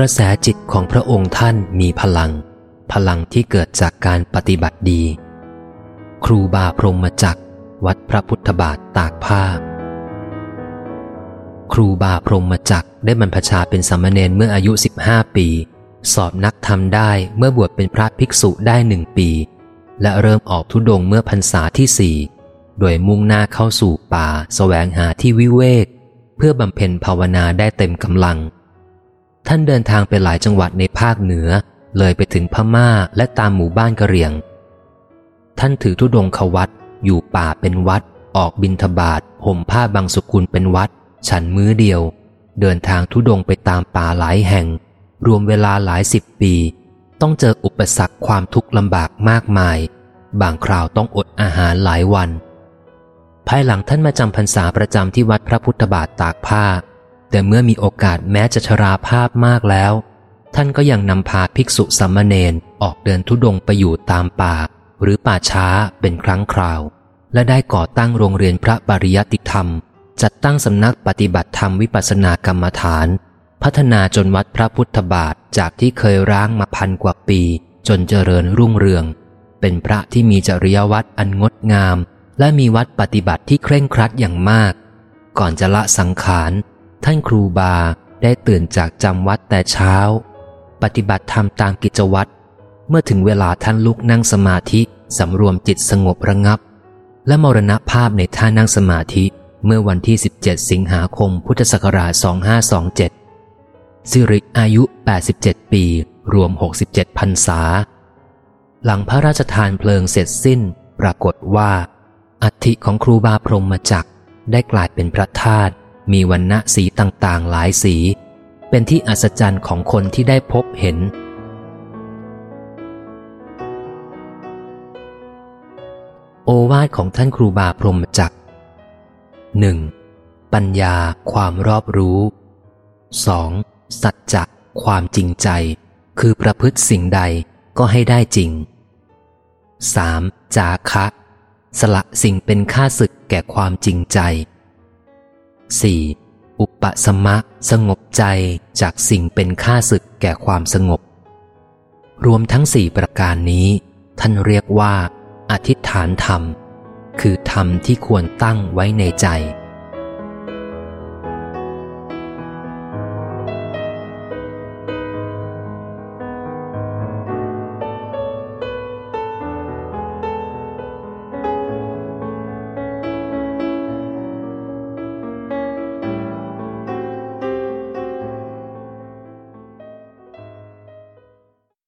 กระแสจิตของพระองค์ท่านมีพลัง พลังที่เกิดจากการปฏิบัติดี ครูบาพรหมจักรวัดพระพุทธบาทตากผ้า ครูบาพรหมจักรได้บรรพชาเป็นสามเณรเมื่ออายุ 15 ปี สอบนักธรรมได้เมื่อบวชเป็นพระภิกษุได้หนึ่งปี และเริ่มออกทุดงเมื่อพรรษาที่สี่โดยมุ่งหน้าเข้าสู่ป่าสแสวงหาที่วิเวก เพื่อบำเพ็ญภาวนาได้เต็มกำลัง ท่านเดินทางไปหลายจังหวัดในภาคเหนือ เลยไปถึงพม่าและตามหมู่บ้านกะเหรี่ยง ท่านถือธุดงควัดอยู่ป่าเป็นวัด ออกบินทบาทห่มผ้าบางสุกุลเป็นวัด ฉันมื้อเดียว เดินทางทุดงไปตามป่าหลายแห่ง รวมเวลาหลายสิบปี ต้องเจออุปสรรคความทุกข์ลำบากมากมาย บางคราวต้องอดอาหารหลายวัน ภายหลังท่านมาจำพรรษาประจำที่วัดพระพุทธบาทตากผ้า แต่เมื่อมีโอกาสแม้จะชราภาพมากแล้ว ท่านก็ยังนำพาภิกษุสัมมเนนออกเดินทุดงไปอยู่ตามป่า หรือป่าช้าเป็นครั้งคราว และได้ก่อตั้งโรงเรียนพระปริยติธรรม จัดตั้งสำนักปฏิบัติธรรมวิปัสสนากรรมฐาน พัฒนาจนวัดพระพุทธบาทจากที่เคยร้างมาพันกว่าปี จนเจริญรุ่งเรือง เป็นพระที่มีจริยวัตรอันงดงาม และมีวัดปฏิบัติที่เคร่งครัดอย่างมาก ก่อนจะละสังขาร ท่านครูบาได้ตื่นจากจำวัดแต่เช้า ปฏิบัติธรรมตามกิจวัตร เมื่อถึงเวลาท่านลุกนั่งสมาธิสำรวมจิตสงบระงับ และมรณภาพในท่านั่งสมาธิเมื่อวันที่ 17 สิงหาคม พุทธศักราช 2527 สิริอายุ 87 ปี รวม 67พรรษา หลังพระราชทานเพลิงเสร็จสิ้น ปรากฏว่า อัฐิของครูบาพรหมจักได้กลายเป็นพระธาตุ มีวันณะสีต่างๆ หลายสี เป็นที่อัศจรรย์ของคนที่ได้พบเห็น โอวาทของท่านครูบาพรหมจักหนึ่งปัญญาความรอบรู้ 2. สัจจะความจริงใจ คือประพฤติสิ่งใดก็ให้ได้จริง 3. จาคะ สละสิ่งเป็นค่าศึกแก่ความจริงใจ 4. อุปสมะสงบใจจากสิ่งเป็นค่าศึกแก่ความสงบ รวมทั้งสี่ประการนี้ ท่านเรียกว่า อธิษฐานธรรม คือธรรมที่ควรตั้งไว้ในใจ